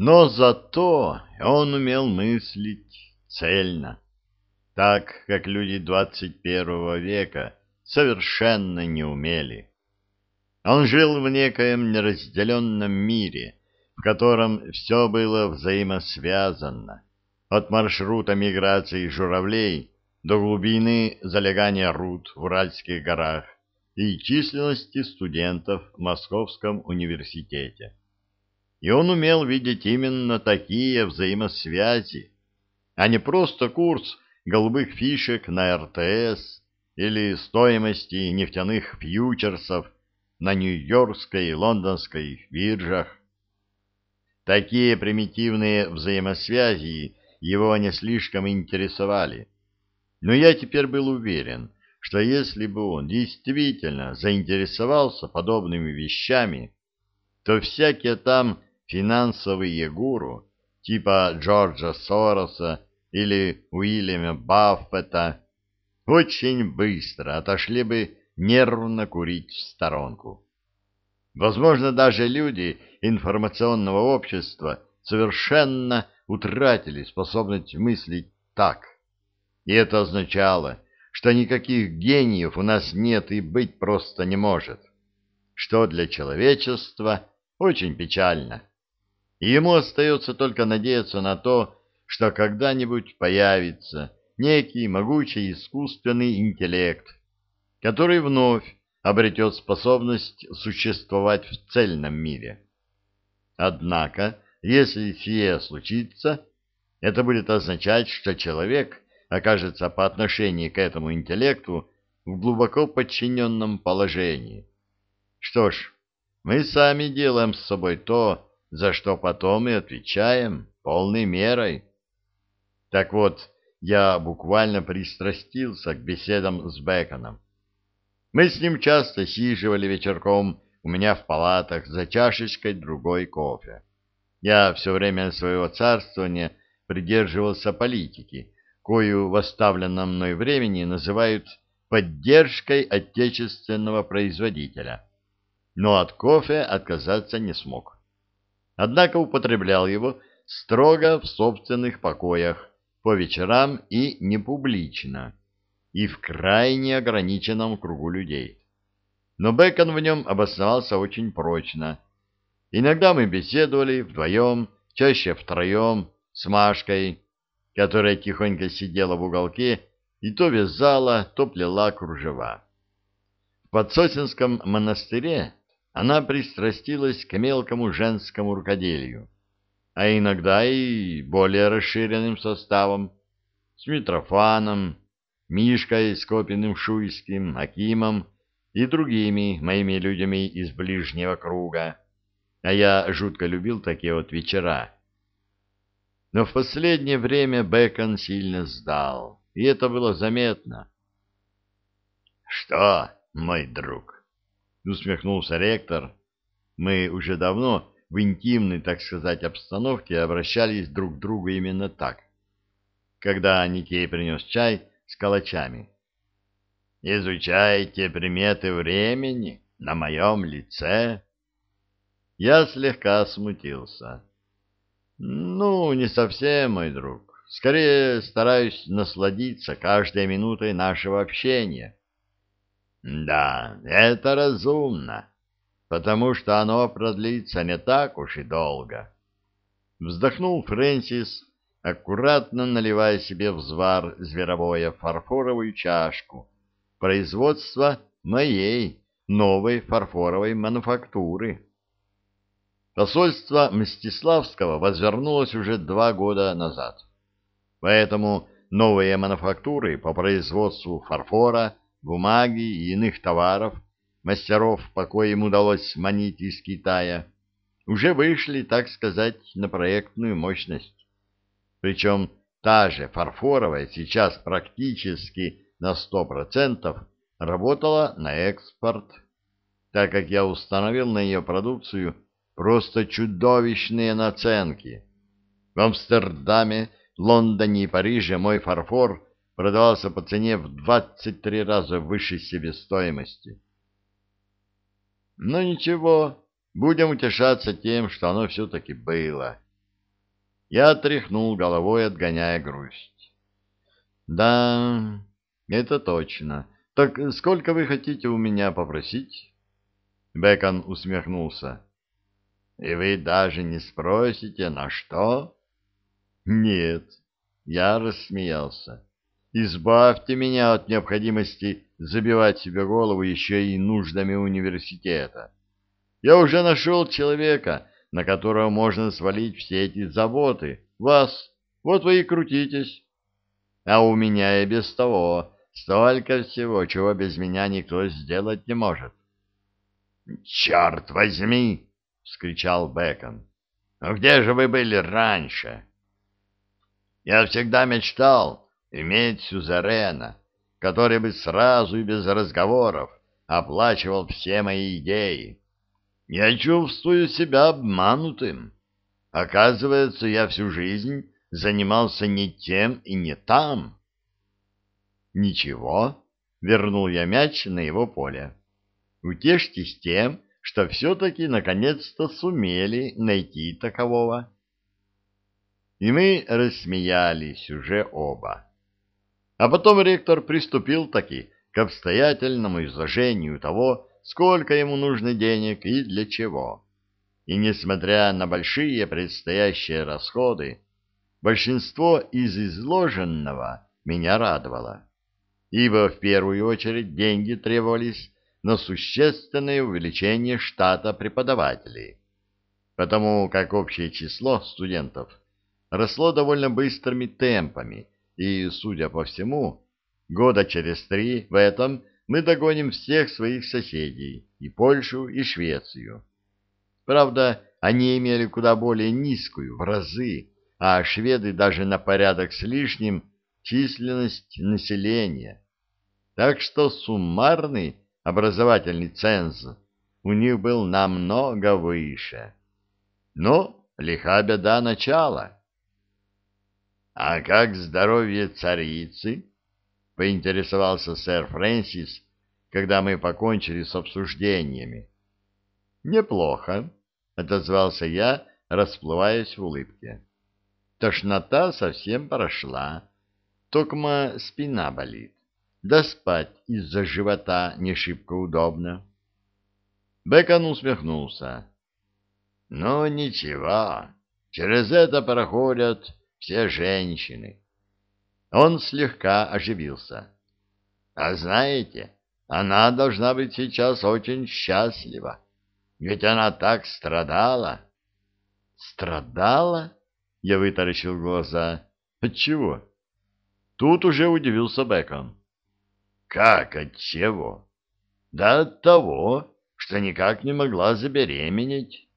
Но зато он умел мыслить цельно, так как люди двадцать первого века совершенно не умели. Он жил в некоем неразделенном мире, в котором все было взаимосвязано, от маршрута миграции журавлей до глубины залегания руд в Уральских горах и численности студентов в Московском университете. И он умел видеть именно такие взаимосвязи, а не просто курс голубых фишек на РТС или стоимости нефтяных фьючерсов на Нью-Йоркской и Лондонской биржах. Такие примитивные взаимосвязи его не слишком интересовали. Но я теперь был уверен, что если бы он действительно заинтересовался подобными вещами, то всякие там финансовые гуру, типа Джорджа Сороса или Уильяма Баффета, очень быстро отошли бы нервно курить в сторонку. Возможно, даже люди информационного общества совершенно утратили способность мыслить так. И это означало, что никаких гениев у нас нет и быть просто не может, что для человечества очень печально. И ему остается только надеяться на то, что когда-нибудь появится некий могучий искусственный интеллект, который вновь обретет способность существовать в цельном мире. Однако, если сие случится, это будет означать, что человек окажется по отношению к этому интеллекту в глубоко подчиненном положении. Что ж, мы сами делаем с собой то, за что потом и отвечаем полной мерой. Так вот, я буквально пристрастился к беседам с Беконом. Мы с ним часто сиживали вечерком у меня в палатах за чашечкой другой кофе. Я все время своего царствования придерживался политики, кою в оставленном мной времени называют поддержкой отечественного производителя. Но от кофе отказаться не смог. Однако употреблял его строго в собственных покоях, по вечерам и не публично, и в крайне ограниченном кругу людей. Но Бекон в нем обосновался очень прочно. Иногда мы беседовали вдвоем, чаще втроем, с Машкой, которая тихонько сидела в уголке и то вязала, то плела кружева. В Подсосинском монастыре она пристрастилась к мелкому женскому рукоделию а иногда и более расширенным составом, с Митрофаном, Мишкой Скопиным-Шуйским, Акимом и другими моими людьми из ближнего круга. А я жутко любил такие вот вечера. Но в последнее время Бекон сильно сдал, и это было заметно. — Что, мой друг? — усмехнулся ректор. Мы уже давно в интимной, так сказать, обстановке обращались друг к другу именно так. Когда Никей принес чай с калачами. «Изучайте приметы времени на моем лице?» Я слегка смутился. «Ну, не совсем, мой друг. Скорее стараюсь насладиться каждой минутой нашего общения». «Да, это разумно потому что оно продлится не так уж и долго. Вздохнул Фрэнсис, аккуратно наливая себе в звар зверобоя фарфоровую чашку производства моей новой фарфоровой мануфактуры. Посольство Мстиславского возвернулось уже два года назад, поэтому новые мануфактуры по производству фарфора, бумаги и иных товаров – мастеров, по коим удалось манить из Китая, уже вышли, так сказать, на проектную мощность. Причем та же фарфоровая сейчас практически на сто процентов работала на экспорт, так как я установил на ее продукцию просто чудовищные наценки. В Амстердаме, Лондоне и Париже мой фарфор продавался по цене в 23 раза выше себестоимости. Но ничего, будем утешаться тем, что оно все-таки было. Я тряхнул головой, отгоняя грусть. Да, это точно. Так сколько вы хотите у меня попросить? Бекон усмехнулся. И вы даже не спросите, на что? Нет, я рассмеялся. Избавьте меня от необходимости забивать себе голову еще и нуждами университета. Я уже нашел человека, на которого можно свалить все эти заботы. Вас. Вот вы и крутитесь. А у меня и без того столько всего, чего без меня никто сделать не может. «Черт возьми!» — вскричал Бекон. «Ну где же вы были раньше?» «Я всегда мечтал иметь сюзерена, который бы сразу и без разговоров оплачивал все мои идеи. Я чувствую себя обманутым. Оказывается, я всю жизнь занимался не тем и не там. Ничего, вернул я мяч на его поле. Утешьтесь тем, что все-таки наконец-то сумели найти такового. И мы рассмеялись уже оба. А потом ректор приступил таки к обстоятельному изложению того, сколько ему нужно денег и для чего. И несмотря на большие предстоящие расходы, большинство из изложенного меня радовало, ибо в первую очередь деньги требовались на существенное увеличение штата преподавателей, потому как общее число студентов росло довольно быстрыми темпами, и, судя по всему, года через три в этом – мы догоним всех своих соседей, и Польшу, и Швецию. Правда, они имели куда более низкую, в разы, а шведы даже на порядок с лишним, численность населения. Так что суммарный образовательный ценз у них был намного выше. Но лиха беда начала. — А как здоровье царицы? поинтересовался сэр Фрэнсис, когда мы покончили с обсуждениями. «Неплохо», — отозвался я, расплываясь в улыбке. Тошнота совсем прошла, токма спина болит, да спать из-за живота не шибко удобно. Бекон усмехнулся. «Ну, ничего, через это проходят все женщины. Он слегка оживился. «А знаете, она должна быть сейчас очень счастлива, ведь она так страдала». «Страдала?» — я вытаращил глаза. «Отчего?» Тут уже удивился Бекон. «Как от чего?» «Да от того, что никак не могла забеременеть».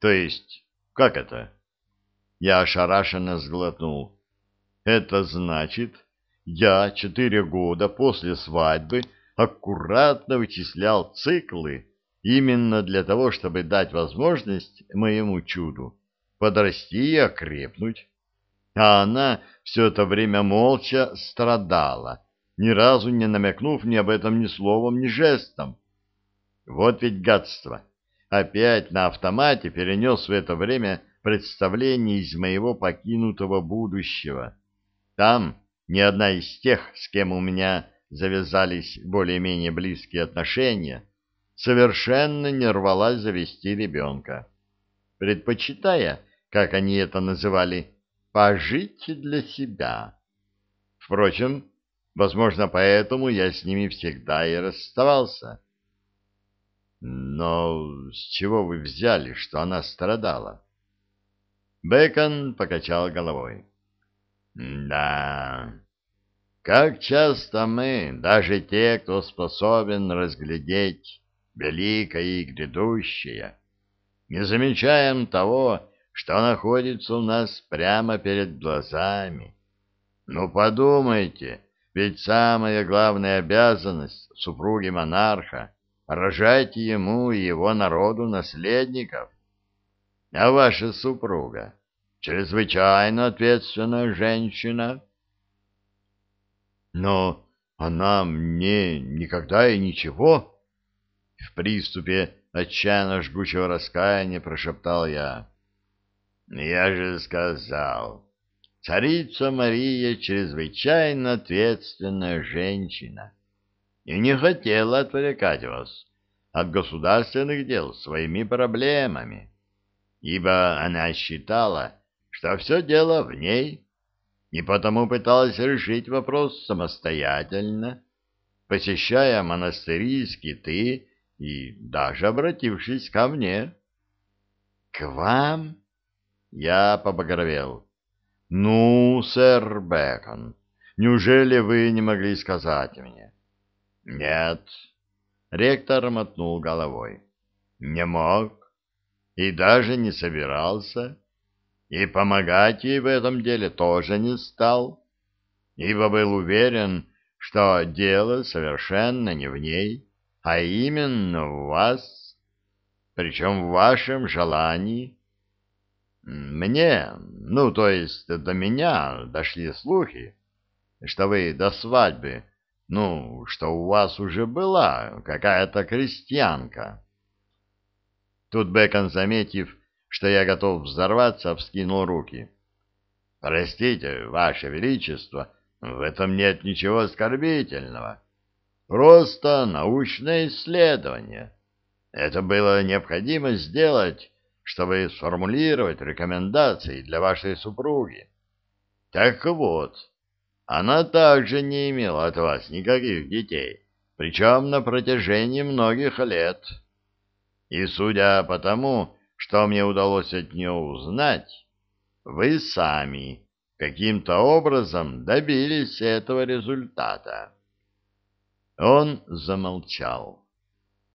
«То есть, как это?» Я ошарашенно сглотнул. Это значит, я четыре года после свадьбы аккуратно вычислял циклы именно для того, чтобы дать возможность моему чуду подрасти и окрепнуть. А она все это время молча страдала, ни разу не намекнув ни об этом ни словом, ни жестом. Вот ведь гадство! Опять на автомате перенес в это время представление из моего покинутого будущего. Там ни одна из тех, с кем у меня завязались более-менее близкие отношения, совершенно не рвалась завести ребенка, предпочитая, как они это называли, пожить для себя. Впрочем, возможно, поэтому я с ними всегда и расставался. Но с чего вы взяли, что она страдала? Бекон покачал головой. Да, как часто мы, даже те, кто способен разглядеть великое и грядущее, не замечаем того, что находится у нас прямо перед глазами. Ну, подумайте, ведь самая главная обязанность супруги монарха — рожать ему и его народу наследников. А ваша супруга чрезвычайно ответственная женщина. Но она мне никогда и ничего. В приступе отчаянно жгучего раскаяния прошептал я. Я же сказал, царица Мария чрезвычайно ответственная женщина и не хотела отвлекать вас от государственных дел своими проблемами, ибо она считала, что все дело в ней, и потому пыталась решить вопрос самостоятельно, посещая монастыри, скиты и даже обратившись ко мне. — К вам? Я побагровел. — Ну, сэр Бэкон, неужели вы не могли сказать мне? — Нет. Ректор мотнул головой. — Не мог и даже не собирался, и помогать ей в этом деле тоже не стал, ибо был уверен, что дело совершенно не в ней, а именно в вас, причем в вашем желании. Мне, ну, то есть до меня дошли слухи, что вы до свадьбы, ну, что у вас уже была какая-то крестьянка. Тут Бекон, заметив, что я готов взорваться, вскинул руки. «Простите, Ваше Величество, в этом нет ничего оскорбительного. Просто научное исследование. Это было необходимо сделать, чтобы сформулировать рекомендации для вашей супруги. Так вот, она также не имела от вас никаких детей, причем на протяжении многих лет». И судя по тому, что мне удалось от нее узнать, вы сами каким-то образом добились этого результата. Он замолчал.